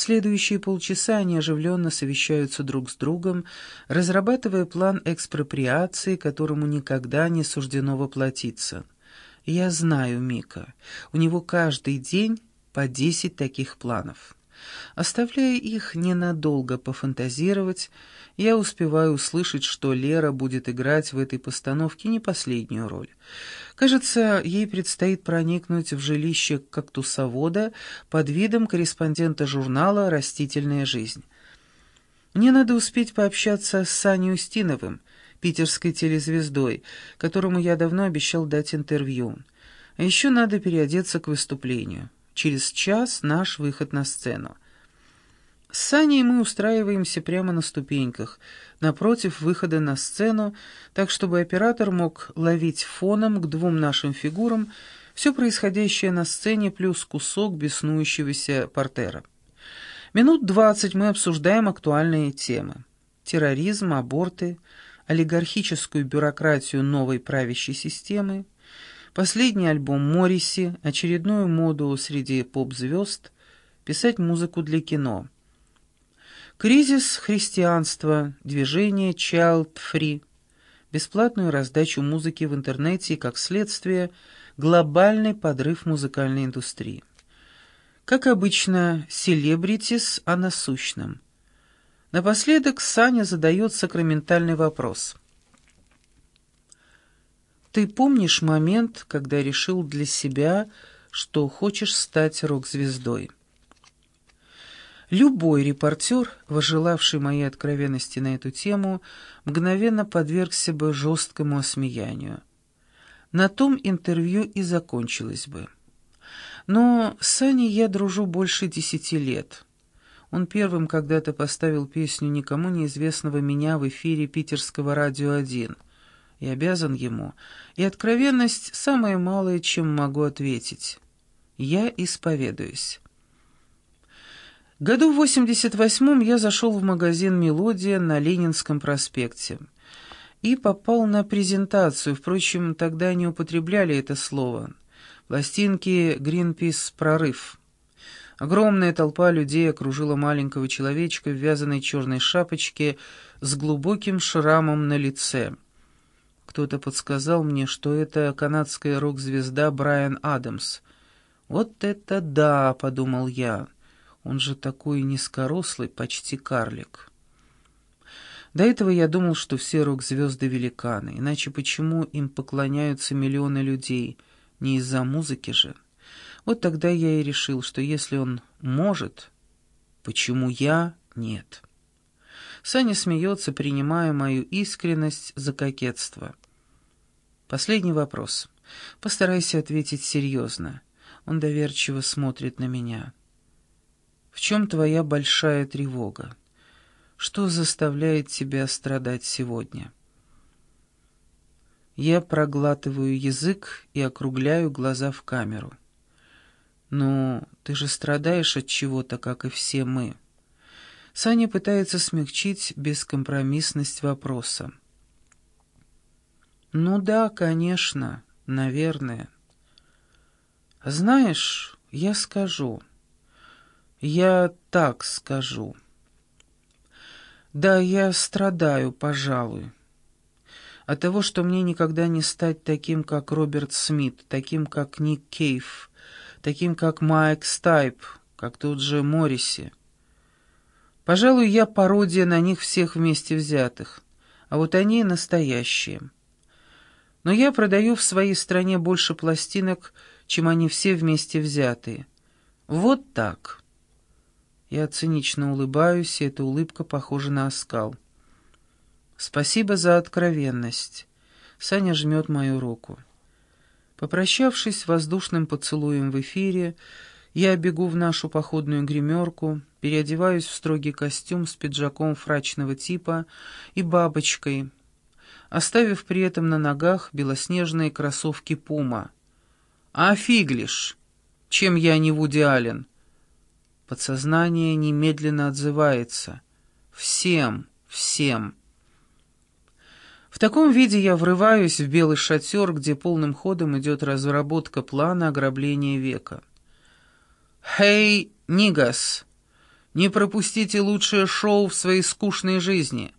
следующие полчаса они оживленно совещаются друг с другом, разрабатывая план экспроприации, которому никогда не суждено воплотиться. Я знаю Мика. У него каждый день по десять таких планов. Оставляя их ненадолго пофантазировать, я успеваю услышать, что Лера будет играть в этой постановке не последнюю роль. Кажется, ей предстоит проникнуть в жилище кактусовода под видом корреспондента журнала «Растительная жизнь». Мне надо успеть пообщаться с Саней Устиновым, питерской телезвездой, которому я давно обещал дать интервью. А еще надо переодеться к выступлению. Через час наш выход на сцену. С Саней мы устраиваемся прямо на ступеньках, напротив выхода на сцену, так чтобы оператор мог ловить фоном к двум нашим фигурам все происходящее на сцене плюс кусок беснующегося портера. Минут двадцать мы обсуждаем актуальные темы. Терроризм, аборты, олигархическую бюрократию новой правящей системы, последний альбом Морриси, очередную моду среди поп-звезд, писать музыку для кино. Кризис христианства, движение Child Free, бесплатную раздачу музыки в интернете и, как следствие, глобальный подрыв музыкальной индустрии. Как обычно, селебритис о насущном. Напоследок Саня задает сакраментальный вопрос. Ты помнишь момент, когда решил для себя, что хочешь стать рок-звездой? Любой репортер, возжелавший моей откровенности на эту тему, мгновенно подвергся бы жесткому осмеянию. На том интервью и закончилось бы. Но с Саней я дружу больше десяти лет. Он первым когда-то поставил песню никому неизвестного меня в эфире питерского радио «1» и обязан ему, и откровенность — самое малое, чем могу ответить. Я исповедуюсь. Году в 88-м я зашел в магазин «Мелодия» на Ленинском проспекте и попал на презентацию, впрочем, тогда не употребляли это слово. Пластинки «Гринпис. Прорыв». Огромная толпа людей окружила маленького человечка в вязаной черной шапочке с глубоким шрамом на лице — кто-то подсказал мне, что это канадская рок-звезда Брайан Адамс. «Вот это да!» — подумал я. «Он же такой низкорослый, почти карлик». До этого я думал, что все рок-звезды великаны, иначе почему им поклоняются миллионы людей, не из-за музыки же? Вот тогда я и решил, что если он может, почему я нет?» Саня смеется, принимая мою искренность за кокетство. Последний вопрос. Постарайся ответить серьезно. Он доверчиво смотрит на меня. В чем твоя большая тревога? Что заставляет тебя страдать сегодня? Я проглатываю язык и округляю глаза в камеру. «Ну, ты же страдаешь от чего-то, как и все мы». Саня пытается смягчить бескомпромиссность вопроса. «Ну да, конечно, наверное. Знаешь, я скажу. Я так скажу. Да, я страдаю, пожалуй. От того, что мне никогда не стать таким, как Роберт Смит, таким, как Ник Кейв, таким, как Майк Стайп, как тот же Морриси. Пожалуй, я пародия на них всех вместе взятых, а вот они настоящие. Но я продаю в своей стране больше пластинок, чем они все вместе взятые. Вот так. Я цинично улыбаюсь, и эта улыбка похожа на оскал. Спасибо за откровенность. Саня жмет мою руку. Попрощавшись воздушным поцелуем в эфире, я бегу в нашу походную гримерку, переодеваюсь в строгий костюм с пиджаком фрачного типа и бабочкой — оставив при этом на ногах белоснежные кроссовки «Пума». «А фиглиш! Чем я не Вуди Аллен?» Подсознание немедленно отзывается. «Всем, всем!» В таком виде я врываюсь в белый шатер, где полным ходом идет разработка плана ограбления века. «Хей, Нигас!» Не пропустите лучшее шоу в своей скучной жизни.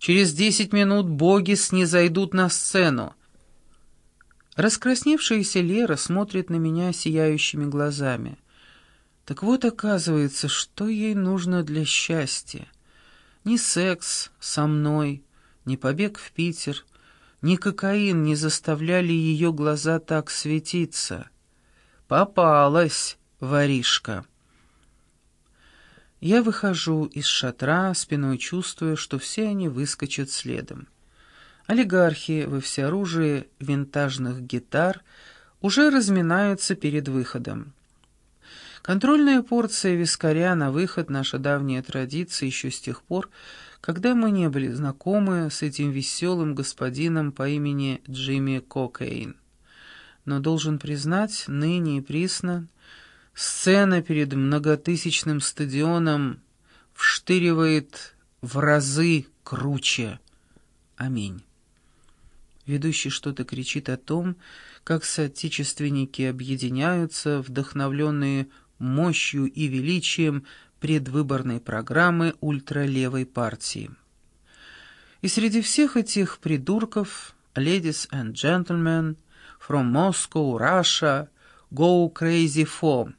Через десять минут боги снизойдут на сцену. Раскрасневшаяся Лера смотрит на меня сияющими глазами. Так вот, оказывается, что ей нужно для счастья. Ни секс со мной, ни побег в Питер, ни кокаин не заставляли ее глаза так светиться. Попалась воришка. Я выхожу из шатра, спиной чувствуя, что все они выскочат следом. Олигархи во всеоружии винтажных гитар уже разминаются перед выходом. Контрольная порция вискаря на выход — наша давняя традиция еще с тех пор, когда мы не были знакомы с этим веселым господином по имени Джимми Кокейн. Но должен признать, ныне и присно — Сцена перед многотысячным стадионом вштыривает в разы круче. Аминь. Ведущий что-то кричит о том, как соотечественники объединяются, вдохновленные мощью и величием предвыборной программы ультралевой партии. И среди всех этих придурков «Ladies and gentlemen», «From Moscow, Russia», «Go crazy for»,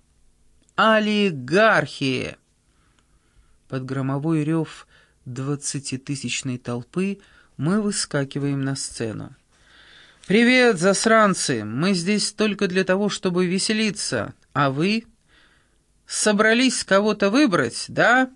Олигархи!» Под громовой рев двадцатитысячной толпы мы выскакиваем на сцену. «Привет, засранцы! Мы здесь только для того, чтобы веселиться. А вы? Собрались кого-то выбрать, да?»